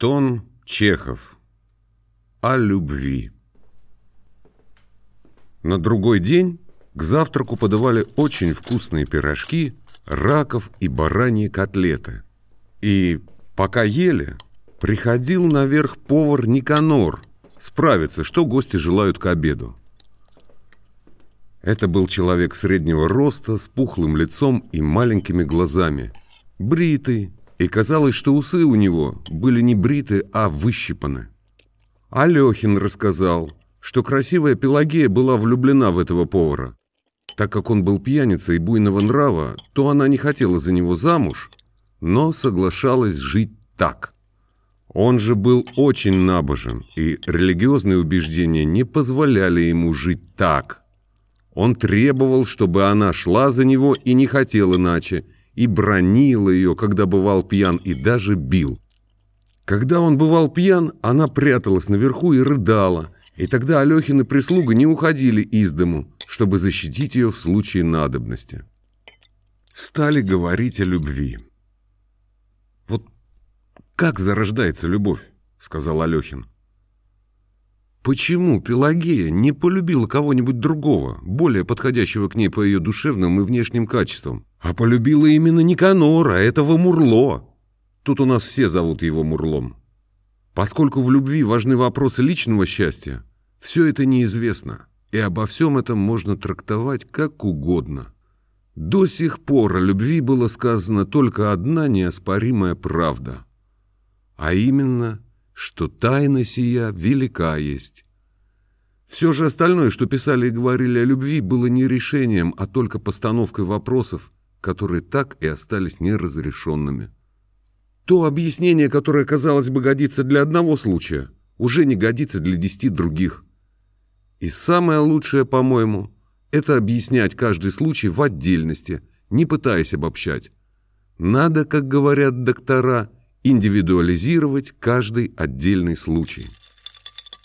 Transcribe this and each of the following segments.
Антон Чехов. О любви. На другой день к завтраку подавали очень вкусные пирожки, раков и бараньи котлеты. И пока ели, приходил наверх повар Никанор справиться, что гости желают к обеду. Это был человек среднего роста, с пухлым лицом и маленькими глазами, бритый, и казалось, что усы у него были не бриты, а выщипаны. Алехин рассказал, что красивая Пелагея была влюблена в этого повара. Так как он был пьяницей и буйного нрава, то она не хотела за него замуж, но соглашалась жить так. Он же был очень набожен, и религиозные убеждения не позволяли ему жить так. Он требовал, чтобы она шла за него и не хотел иначе – и бронила ее, когда бывал пьян, и даже бил. Когда он бывал пьян, она пряталась наверху и рыдала, и тогда Алехин и прислуга не уходили из дому, чтобы защитить ее в случае надобности. Стали говорить о любви. «Вот как зарождается любовь?» — сказал Алехин. Почему Пелагея не полюбила кого-нибудь другого, более подходящего к ней по ее душевным и внешним качествам, а полюбила именно Никанора, этого Мурло? Тут у нас все зовут его Мурлом. Поскольку в любви важны вопросы личного счастья, все это неизвестно, и обо всем этом можно трактовать как угодно. До сих пор о любви было сказано только одна неоспоримая правда, а именно – что тайна сия велика есть. Все же остальное, что писали и говорили о любви, было не решением, а только постановкой вопросов, которые так и остались неразрешенными. То объяснение, которое, казалось бы, годится для одного случая, уже не годится для десяти других. И самое лучшее, по-моему, это объяснять каждый случай в отдельности, не пытаясь обобщать. Надо, как говорят доктора, индивидуализировать каждый отдельный случай.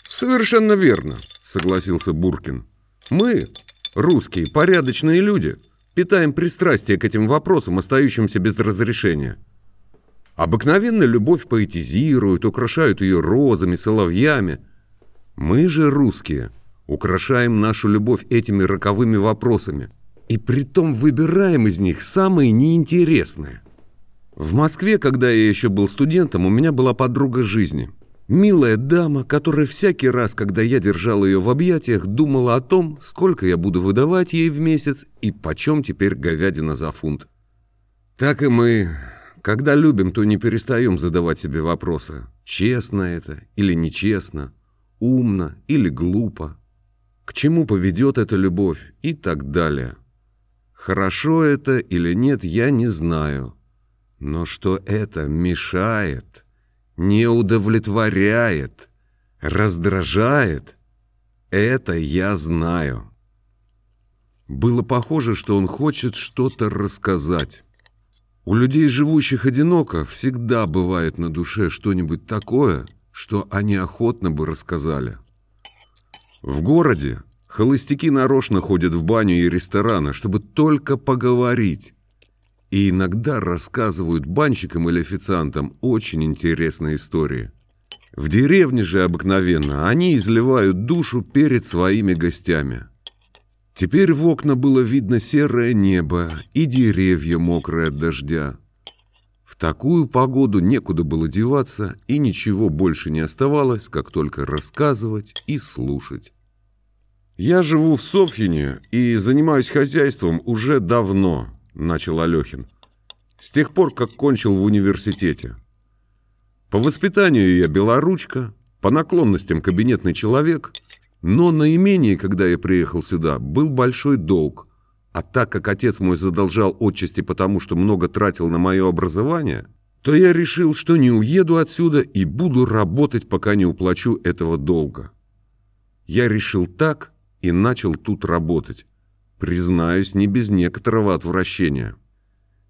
«Совершенно верно», — согласился Буркин. «Мы, русские, порядочные люди, питаем пристрастие к этим вопросам, остающимся без разрешения. Обыкновенно любовь поэтизируют, украшают ее розами, соловьями. Мы же, русские, украшаем нашу любовь этими роковыми вопросами, и притом выбираем из них самые неинтересные». В Москве, когда я еще был студентом, у меня была подруга жизни. Милая дама, которая всякий раз, когда я держал ее в объятиях, думала о том, сколько я буду выдавать ей в месяц и почем теперь говядина за фунт. Так и мы, когда любим, то не перестаем задавать себе вопросы. Честно это или нечестно? Умно или глупо? К чему поведет эта любовь? И так далее. Хорошо это или нет, я не знаю. Но что это мешает, не удовлетворяет, раздражает, это я знаю. Было похоже, что он хочет что-то рассказать. У людей, живущих одиноко, всегда бывает на душе что-нибудь такое, что они охотно бы рассказали. В городе холостяки нарочно ходят в баню и рестораны, чтобы только поговорить, и иногда рассказывают банщикам или официантам очень интересные истории. В деревне же обыкновенно они изливают душу перед своими гостями. Теперь в окна было видно серое небо и деревья мокрые от дождя. В такую погоду некуда было деваться, и ничего больше не оставалось, как только рассказывать и слушать. «Я живу в Софьине и занимаюсь хозяйством уже давно», — начал Алехин. «С тех пор, как кончил в университете. По воспитанию я белоручка, по наклонностям кабинетный человек, но на имении, когда я приехал сюда, был большой долг. А так как отец мой задолжал отчасти потому, что много тратил на мое образование, то я решил, что не уеду отсюда и буду работать, пока не уплачу этого долга. Я решил так и начал тут работать. Признаюсь, не без некоторого отвращения.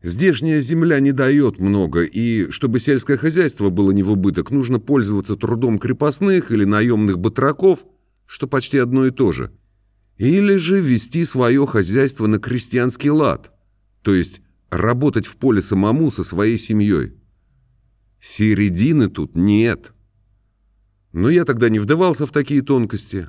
Здешняя земля не дает много, и чтобы сельское хозяйство было не в убыток, нужно пользоваться трудом крепостных или наемных батраков, что почти одно и то же. Или же вести свое хозяйство на крестьянский лад, то есть работать в поле самому со своей семьей. Середины тут нет. Но я тогда не вдавался в такие тонкости.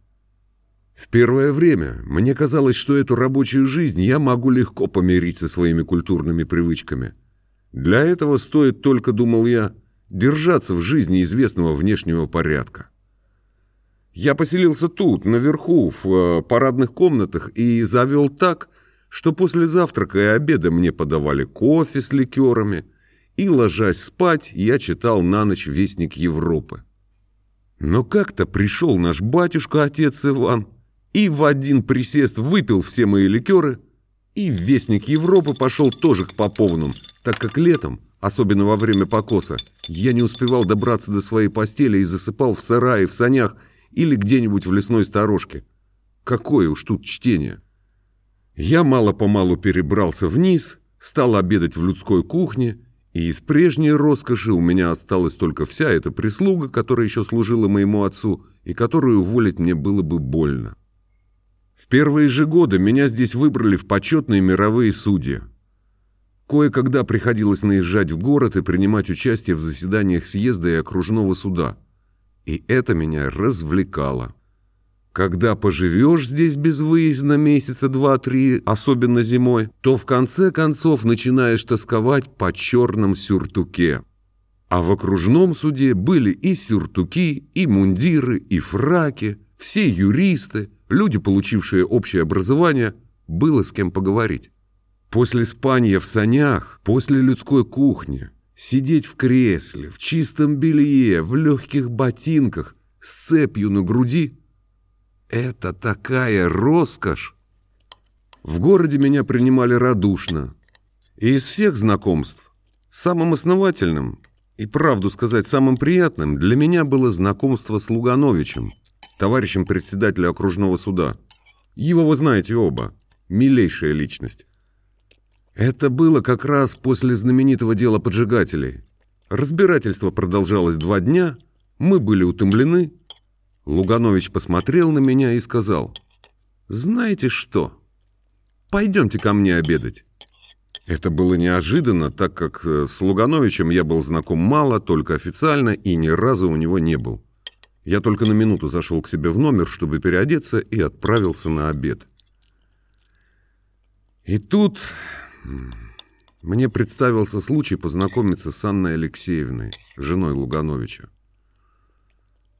В первое время мне казалось, что эту рабочую жизнь я могу легко помирить со своими культурными привычками. Для этого стоит только, думал я, держаться в жизни известного внешнего порядка. Я поселился тут, наверху, в э, парадных комнатах и завел так, что после завтрака и обеда мне подавали кофе с ликерами, и, ложась спать, я читал на ночь «Вестник Европы». Но как-то пришел наш батюшка, отец Иван, и в один присест выпил все мои ликеры, и Вестник Европы пошел тоже к Поповным, так как летом, особенно во время покоса, я не успевал добраться до своей постели и засыпал в сарае, в санях или где-нибудь в лесной сторожке. Какое уж тут чтение! Я мало-помалу перебрался вниз, стал обедать в людской кухне, и из прежней роскоши у меня осталась только вся эта прислуга, которая еще служила моему отцу, и которую уволить мне было бы больно. В первые же годы меня здесь выбрали в почетные мировые судьи. Кое-когда приходилось наезжать в город и принимать участие в заседаниях съезда и окружного суда. И это меня развлекало. Когда поживешь здесь без выезда месяца два-три, особенно зимой, то в конце концов начинаешь тосковать по черном сюртуке. А в окружном суде были и сюртуки, и мундиры, и фраки, все юристы, люди, получившие общее образование, было с кем поговорить. После спания в санях, после людской кухни, сидеть в кресле, в чистом белье, в легких ботинках, с цепью на груди — это такая роскошь! В городе меня принимали радушно. И из всех знакомств, самым основательным и, правду сказать, самым приятным для меня было знакомство с Лугановичем — товарищем председателя окружного суда. Его вы знаете оба. Милейшая личность. Это было как раз после знаменитого дела поджигателей. Разбирательство продолжалось два дня, мы были утомлены. Луганович посмотрел на меня и сказал, «Знаете что? Пойдемте ко мне обедать». Это было неожиданно, так как э, с Лугановичем я был знаком мало, только официально, и ни разу у него не был. Я только на минуту зашел к себе в номер, чтобы переодеться, и отправился на обед. И тут мне представился случай познакомиться с Анной Алексеевной, женой Лугановича.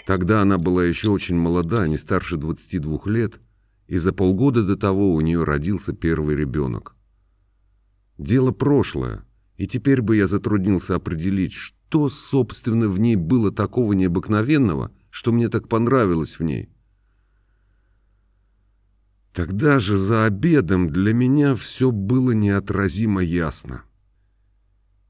Тогда она была еще очень молода, не старше 22 лет, и за полгода до того у нее родился первый ребенок. Дело прошлое, и теперь бы я затруднился определить, что, собственно, в ней было такого необыкновенного – что мне так понравилось в ней. Тогда же за обедом для меня все было неотразимо ясно.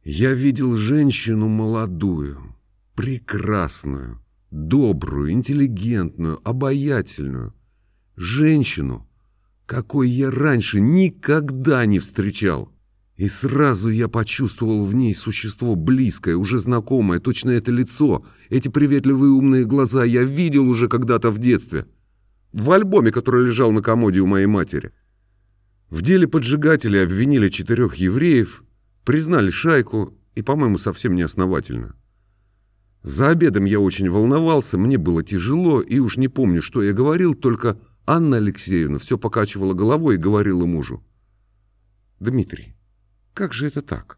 Я видел женщину молодую, прекрасную, добрую, интеллигентную, обаятельную. Женщину, какой я раньше никогда не встречал. И сразу я почувствовал в ней существо близкое, уже знакомое, точно это лицо, эти приветливые умные глаза я видел уже когда-то в детстве. В альбоме, который лежал на комоде у моей матери. В деле поджигателей обвинили четырех евреев, признали шайку и, по-моему, совсем неосновательно. За обедом я очень волновался, мне было тяжело, и уж не помню, что я говорил, только Анна Алексеевна все покачивала головой и говорила мужу. «Дмитрий, как же это так?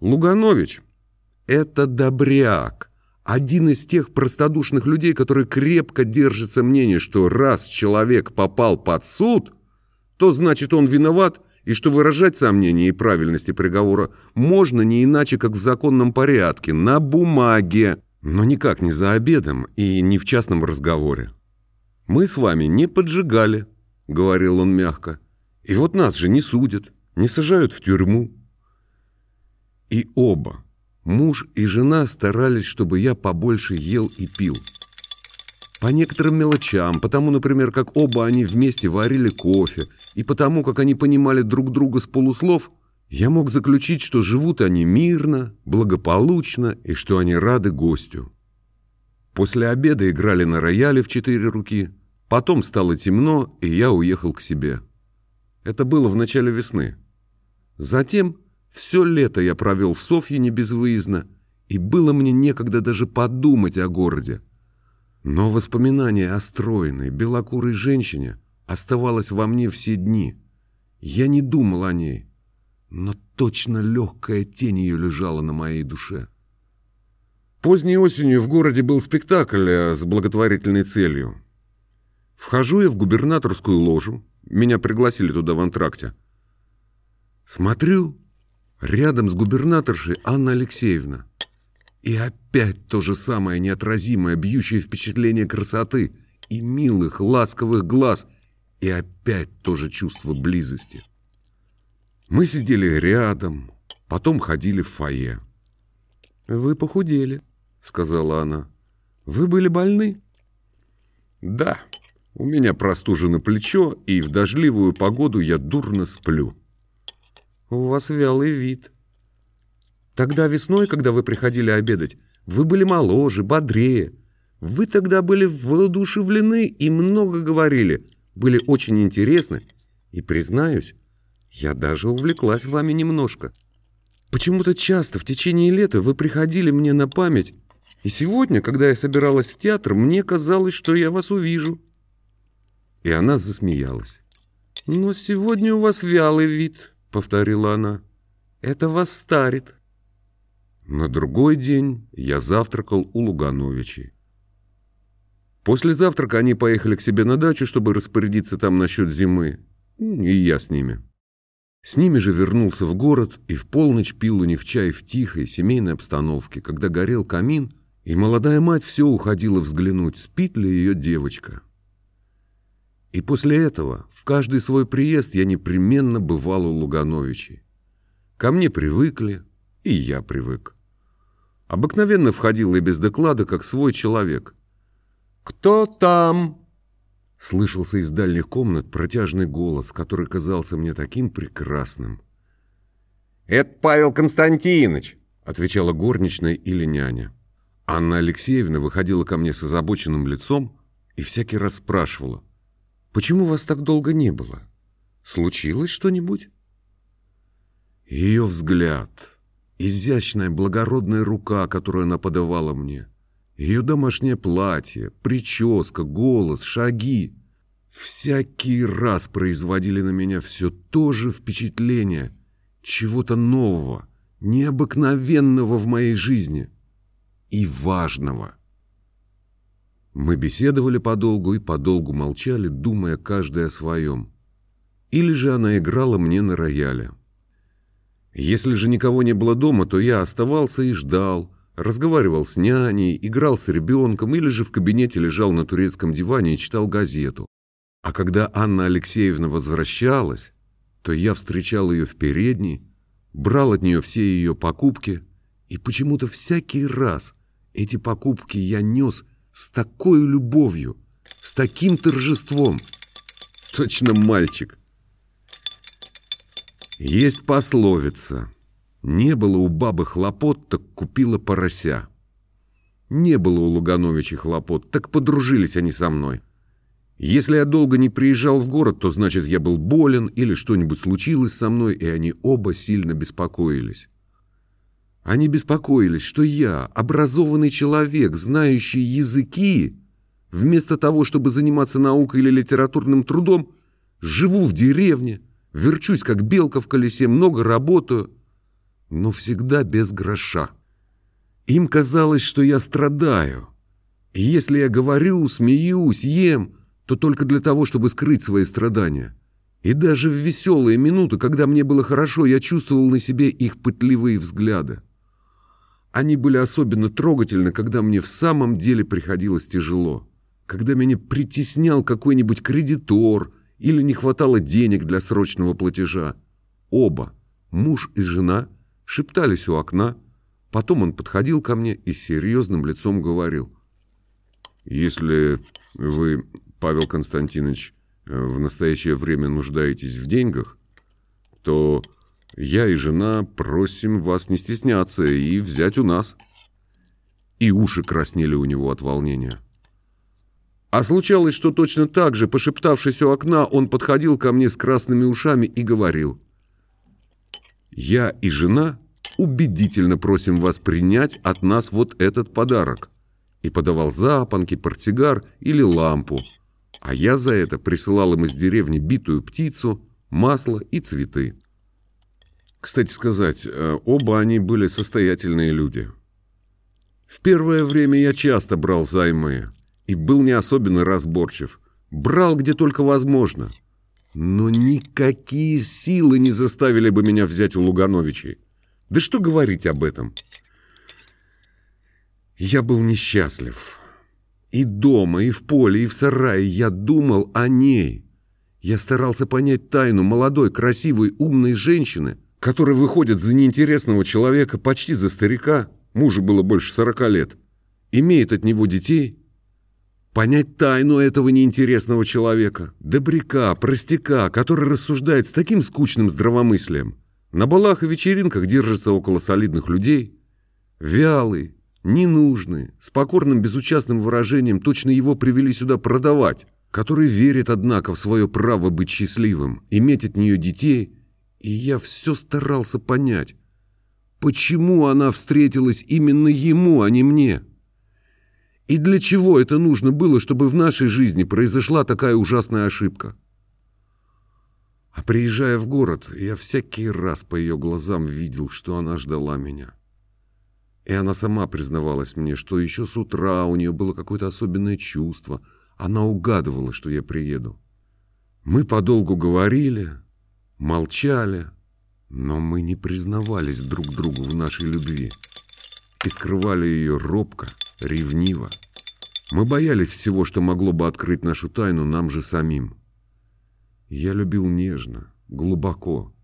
Луганович — это добряк, один из тех простодушных людей, которые крепко держатся мнения, что раз человек попал под суд, то значит он виноват, и что выражать сомнения и правильности приговора можно не иначе, как в законном порядке, на бумаге, но никак не за обедом и не в частном разговоре. «Мы с вами не поджигали», — говорил он мягко, — «и вот нас же не судят» не сажают в тюрьму. И оба, муж и жена, старались, чтобы я побольше ел и пил. По некоторым мелочам, потому, например, как оба они вместе варили кофе, и потому, как они понимали друг друга с полуслов, я мог заключить, что живут они мирно, благополучно и что они рады гостю. После обеда играли на рояле в четыре руки, потом стало темно, и я уехал к себе. Это было в начале весны. Затем все лето я провел в Софьине безвыездно, и было мне некогда даже подумать о городе. Но воспоминание о стройной, белокурой женщине оставалось во мне все дни. Я не думал о ней, но точно легкая тень ее лежала на моей душе. Поздней осенью в городе был спектакль э, с благотворительной целью. Вхожу я в губернаторскую ложу, меня пригласили туда в антракте. Смотрю, рядом с губернаторшей Анна Алексеевна. И опять то же самое неотразимое, бьющее впечатление красоты и милых, ласковых глаз, и опять то же чувство близости. Мы сидели рядом, потом ходили в фойе. «Вы похудели», — сказала она. «Вы были больны?» «Да, у меня простужено плечо, и в дождливую погоду я дурно сплю». «У вас вялый вид», Тогда весной, когда вы приходили обедать, вы были моложе, бодрее. Вы тогда были воодушевлены и много говорили, были очень интересны. И, признаюсь, я даже увлеклась вами немножко. Почему-то часто в течение лета вы приходили мне на память, и сегодня, когда я собиралась в театр, мне казалось, что я вас увижу. И она засмеялась. «Но сегодня у вас вялый вид», — повторила она. «Это вас старит». На другой день я завтракал у Лугановичей. После завтрака они поехали к себе на дачу, чтобы распорядиться там насчет зимы, и я с ними. С ними же вернулся в город и в полночь пил у них чай в тихой семейной обстановке, когда горел камин, и молодая мать все уходила взглянуть, спит ли ее девочка. И после этого в каждый свой приезд я непременно бывал у Лугановичей. Ко мне привыкли, и я привык. Обыкновенно входил и без доклада, как свой человек. «Кто там?» Слышался из дальних комнат протяжный голос, который казался мне таким прекрасным. «Это Павел Константинович!» — отвечала горничная или няня. Анна Алексеевна выходила ко мне с озабоченным лицом и всякий раз спрашивала, «Почему вас так долго не было? Случилось что-нибудь?» Ее взгляд, Изящная благородная рука, которую она подавала мне. Ее домашнее платье, прическа, голос, шаги. Всякий раз производили на меня все то же впечатление чего-то нового, необыкновенного в моей жизни и важного. Мы беседовали подолгу и подолгу молчали, думая каждый о своем. Или же она играла мне на рояле. Если же никого не было дома, то я оставался и ждал, разговаривал с няней, играл с ребенком или же в кабинете лежал на турецком диване и читал газету. А когда Анна Алексеевна возвращалась, то я встречал ее в передней, брал от нее все ее покупки, и почему-то всякий раз эти покупки я нес с такой любовью, с таким торжеством. Точно мальчик. Есть пословица. Не было у бабы хлопот, так купила порося. Не было у Лугановича хлопот, так подружились они со мной. Если я долго не приезжал в город, то значит я был болен или что-нибудь случилось со мной, и они оба сильно беспокоились. Они беспокоились, что я, образованный человек, знающий языки, вместо того, чтобы заниматься наукой или литературным трудом, живу в деревне, Верчусь, как белка в колесе, много работаю, но всегда без гроша. Им казалось, что я страдаю. И если я говорю, смеюсь, ем, то только для того, чтобы скрыть свои страдания. И даже в веселые минуты, когда мне было хорошо, я чувствовал на себе их пытливые взгляды. Они были особенно трогательны, когда мне в самом деле приходилось тяжело. Когда меня притеснял какой-нибудь кредитор – или не хватало денег для срочного платежа. Оба, муж и жена, шептались у окна. Потом он подходил ко мне и серьезным лицом говорил. Если вы, Павел Константинович, э, в настоящее время нуждаетесь в деньгах, то я и жена просим вас не стесняться и взять у нас. И уши краснели у него от волнения. А случалось, что точно так же, пошептавшись у окна, он подходил ко мне с красными ушами и говорил. «Я и жена убедительно просим вас принять от нас вот этот подарок» и подавал запонки, портсигар или лампу, а я за это присылал им из деревни битую птицу, масло и цветы. Кстати сказать, э, оба они были состоятельные люди. В первое время я часто брал займы, и был не особенно разборчив. Брал где только возможно. Но никакие силы не заставили бы меня взять у Лугановичей. Да что говорить об этом? Я был несчастлив. И дома, и в поле, и в сарае я думал о ней. Я старался понять тайну молодой, красивой, умной женщины, которая выходит за неинтересного человека почти за старика, мужу было больше сорока лет, имеет от него детей понять тайну этого неинтересного человека, добряка, простяка, который рассуждает с таким скучным здравомыслием, на балах и вечеринках держится около солидных людей, вялый, ненужный, с покорным безучастным выражением точно его привели сюда продавать, который верит, однако, в свое право быть счастливым, иметь от нее детей, и я все старался понять, почему она встретилась именно ему, а не мне». И для чего это нужно было, чтобы в нашей жизни произошла такая ужасная ошибка? А приезжая в город, я всякий раз по ее глазам видел, что она ждала меня. И она сама признавалась мне, что еще с утра у нее было какое-то особенное чувство. Она угадывала, что я приеду. Мы подолгу говорили, молчали, но мы не признавались друг другу в нашей любви и скрывали ее робко, ревниво. Мы боялись всего, что могло бы открыть нашу тайну нам же самим. Я любил нежно, глубоко.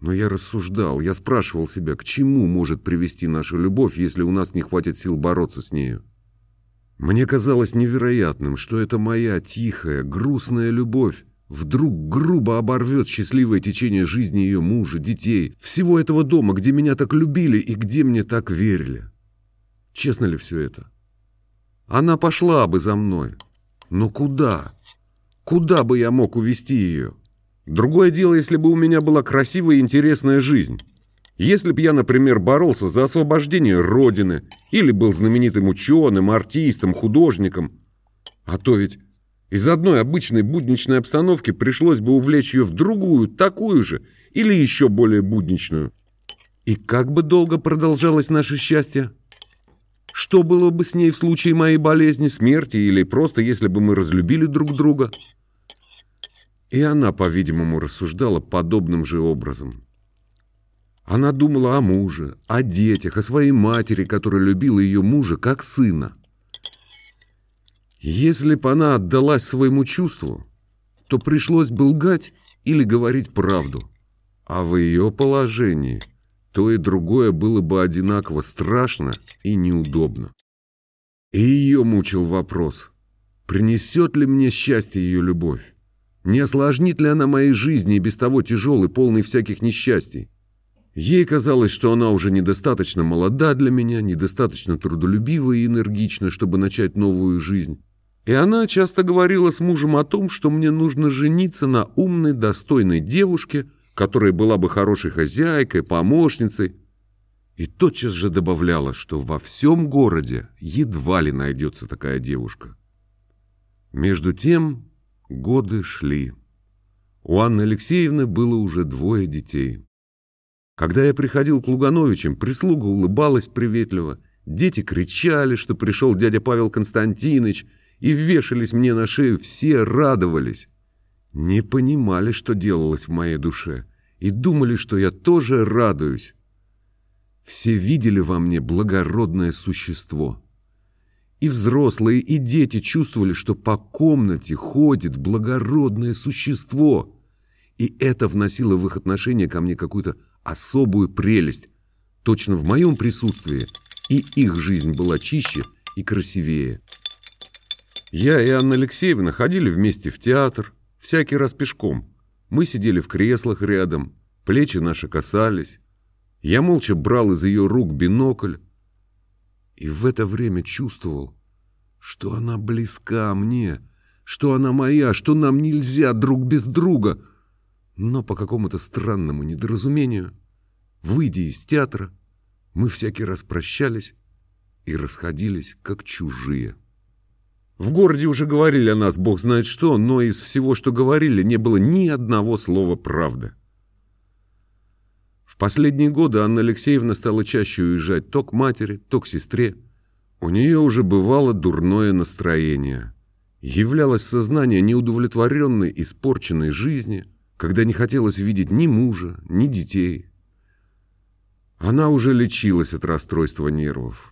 Но я рассуждал, я спрашивал себя, к чему может привести наша любовь, если у нас не хватит сил бороться с нею. Мне казалось невероятным, что эта моя тихая, грустная любовь вдруг грубо оборвет счастливое течение жизни ее мужа, детей, всего этого дома, где меня так любили и где мне так верили. Честно ли все это? Она пошла бы за мной. Но куда? Куда бы я мог увести ее? Другое дело, если бы у меня была красивая и интересная жизнь. Если бы я, например, боролся за освобождение Родины, или был знаменитым ученым, артистом, художником. А то ведь из одной обычной будничной обстановки пришлось бы увлечь ее в другую, такую же, или еще более будничную. И как бы долго продолжалось наше счастье? Что было бы с ней в случае моей болезни, смерти или просто если бы мы разлюбили друг друга? И она, по-видимому, рассуждала подобным же образом. Она думала о муже, о детях, о своей матери, которая любила ее мужа как сына. Если бы она отдалась своему чувству, то пришлось бы лгать или говорить правду. А в ее положении – то и другое было бы одинаково страшно и неудобно. И ее мучил вопрос, принесет ли мне счастье ее любовь? Не осложнит ли она моей жизни и без того тяжелой, полной всяких несчастий? Ей казалось, что она уже недостаточно молода для меня, недостаточно трудолюбива и энергична, чтобы начать новую жизнь. И она часто говорила с мужем о том, что мне нужно жениться на умной, достойной девушке – которая была бы хорошей хозяйкой, помощницей, и тотчас же добавляла, что во всем городе едва ли найдется такая девушка. Между тем годы шли. У Анны Алексеевны было уже двое детей. Когда я приходил к Лугановичам, прислуга улыбалась приветливо, дети кричали, что пришел дядя Павел Константинович, и вешались мне на шею, все радовались не понимали, что делалось в моей душе, и думали, что я тоже радуюсь. Все видели во мне благородное существо. И взрослые, и дети чувствовали, что по комнате ходит благородное существо. И это вносило в их отношение ко мне какую-то особую прелесть. Точно в моем присутствии и их жизнь была чище и красивее. Я и Анна Алексеевна ходили вместе в театр, всякий раз пешком. Мы сидели в креслах рядом, плечи наши касались. Я молча брал из ее рук бинокль и в это время чувствовал, что она близка мне, что она моя, что нам нельзя друг без друга. Но по какому-то странному недоразумению, выйдя из театра, мы всякий раз прощались и расходились как чужие. В городе уже говорили о нас, бог знает что, но из всего, что говорили, не было ни одного слова правды. В последние годы Анна Алексеевна стала чаще уезжать то к матери, то к сестре. У нее уже бывало дурное настроение. Являлось сознание неудовлетворенной, испорченной жизни, когда не хотелось видеть ни мужа, ни детей. Она уже лечилась от расстройства нервов.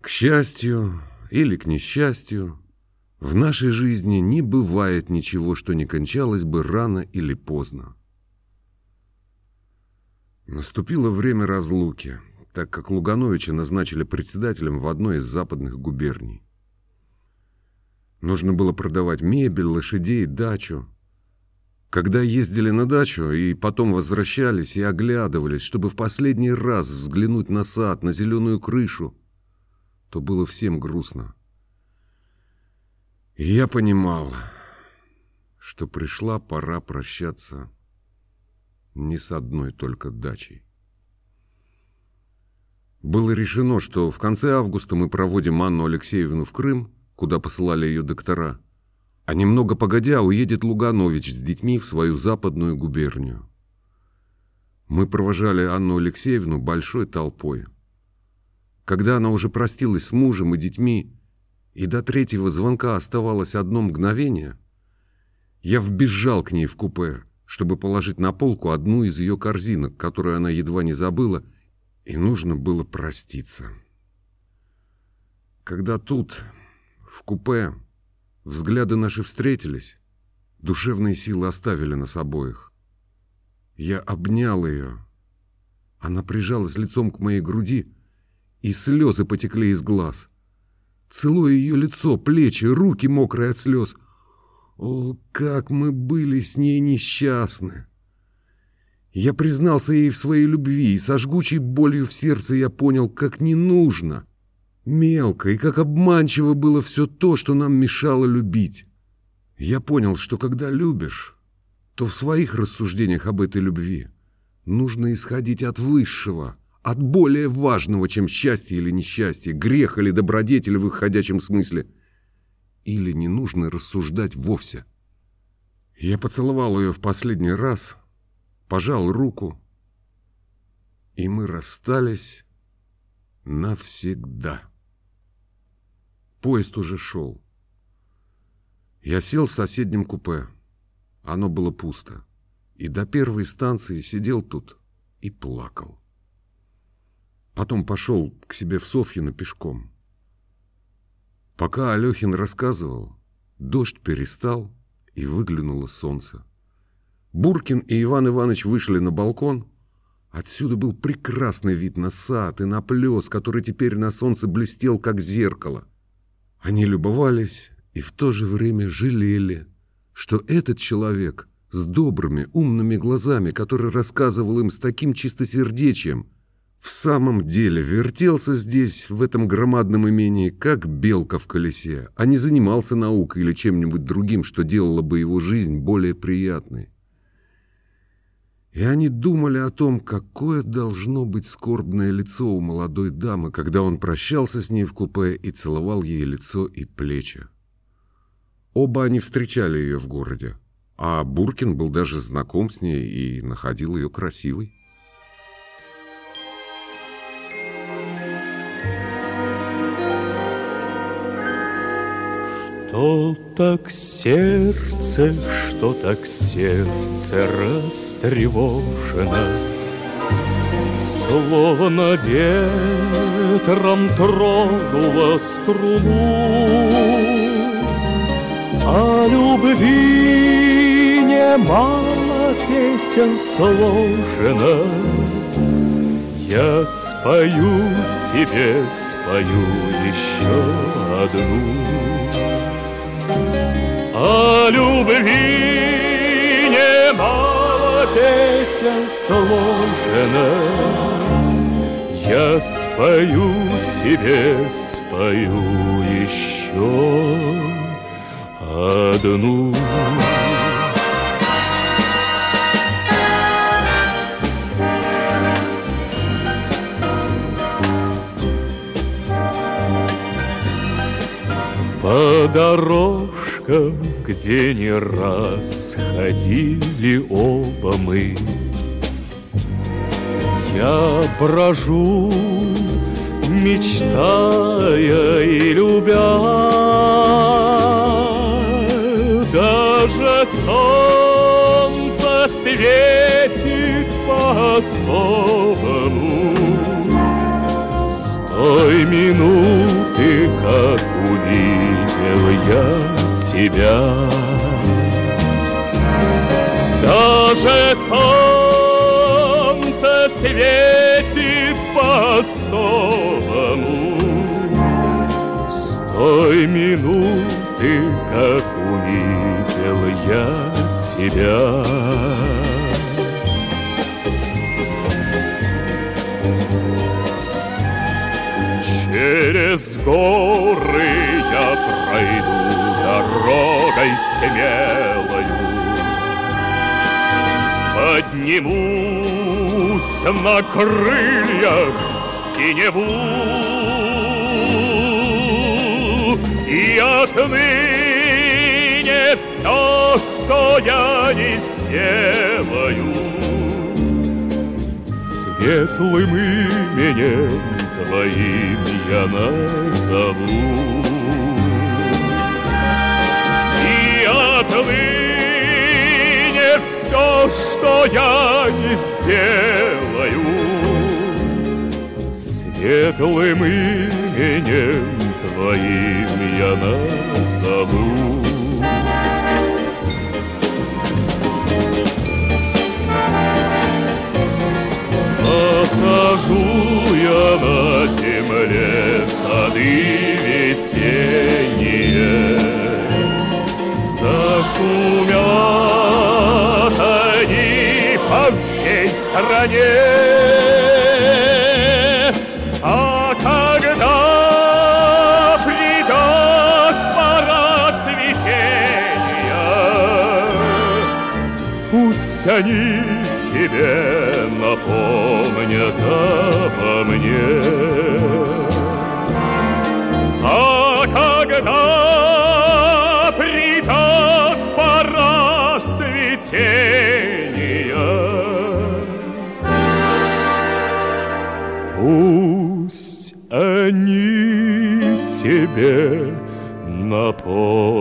К счастью или к несчастью, в нашей жизни не бывает ничего, что не кончалось бы рано или поздно. Наступило время разлуки, так как Лугановича назначили председателем в одной из западных губерний. Нужно было продавать мебель, лошадей, дачу. Когда ездили на дачу и потом возвращались и оглядывались, чтобы в последний раз взглянуть на сад, на зеленую крышу, то было всем грустно. И я понимал, что пришла пора прощаться не с одной только дачей. Было решено, что в конце августа мы проводим Анну Алексеевну в Крым, куда посылали ее доктора, а немного погодя уедет Луганович с детьми в свою западную губернию. Мы провожали Анну Алексеевну большой толпой. Когда она уже простилась с мужем и детьми, и до третьего звонка оставалось одно мгновение, я вбежал к ней в купе, чтобы положить на полку одну из ее корзинок, которую она едва не забыла, и нужно было проститься. Когда тут, в купе, взгляды наши встретились, душевные силы оставили нас обоих. Я обнял ее. Она прижалась лицом к моей груди, и слезы потекли из глаз. Целуя ее лицо, плечи, руки мокрые от слез. О, как мы были с ней несчастны! Я признался ей в своей любви, и со жгучей болью в сердце я понял, как не нужно. Мелко и как обманчиво было все то, что нам мешало любить. Я понял, что когда любишь, то в своих рассуждениях об этой любви нужно исходить от высшего, от более важного, чем счастье или несчастье, грех или добродетель в выходящем смысле. Или не нужно рассуждать вовсе. Я поцеловал ее в последний раз, пожал руку, и мы расстались навсегда. Поезд уже шел. Я сел в соседнем купе. Оно было пусто. И до первой станции сидел тут и плакал. Потом пошел к себе в Софьино пешком. Пока Алехин рассказывал, дождь перестал, и выглянуло солнце. Буркин и Иван Иванович вышли на балкон. Отсюда был прекрасный вид на сад и на плес, который теперь на солнце блестел, как зеркало. Они любовались и в то же время жалели, что этот человек с добрыми, умными глазами, который рассказывал им с таким чистосердечием, в самом деле вертелся здесь, в этом громадном имении, как белка в колесе, а не занимался наукой или чем-нибудь другим, что делало бы его жизнь более приятной. И они думали о том, какое должно быть скорбное лицо у молодой дамы, когда он прощался с ней в купе и целовал ей лицо и плечи. Оба они встречали ее в городе, а Буркин был даже знаком с ней и находил ее красивой. Что так сердце, что так сердце растревожено, Словно ветром тронула струну, О любви немало песен сложено, Я спою тебе, спою еще одну. О любви немало песен сложено. Я спою тебе, спою еще одну. По дорожкам, где не раз ходили оба мы, Я брожу, мечтая и любя. Даже солнце светит по-особому С той минуты, как увидел я тебя. Даже солнце светит по-особому С той минуты, как увидел я тебя. Дорогой смелою, Поднимусь на крыльях синеву И отныне все, что я не сделаю, Светлым именем твоим я назову. Отныне все, что я не сделаю, Светлым именем твоим я назову. Посажу я на земле сады весенние, Зашумят они по всей стране. А когда придет пора цветения, Пусть они тебе напомнят обо мне. Тебе о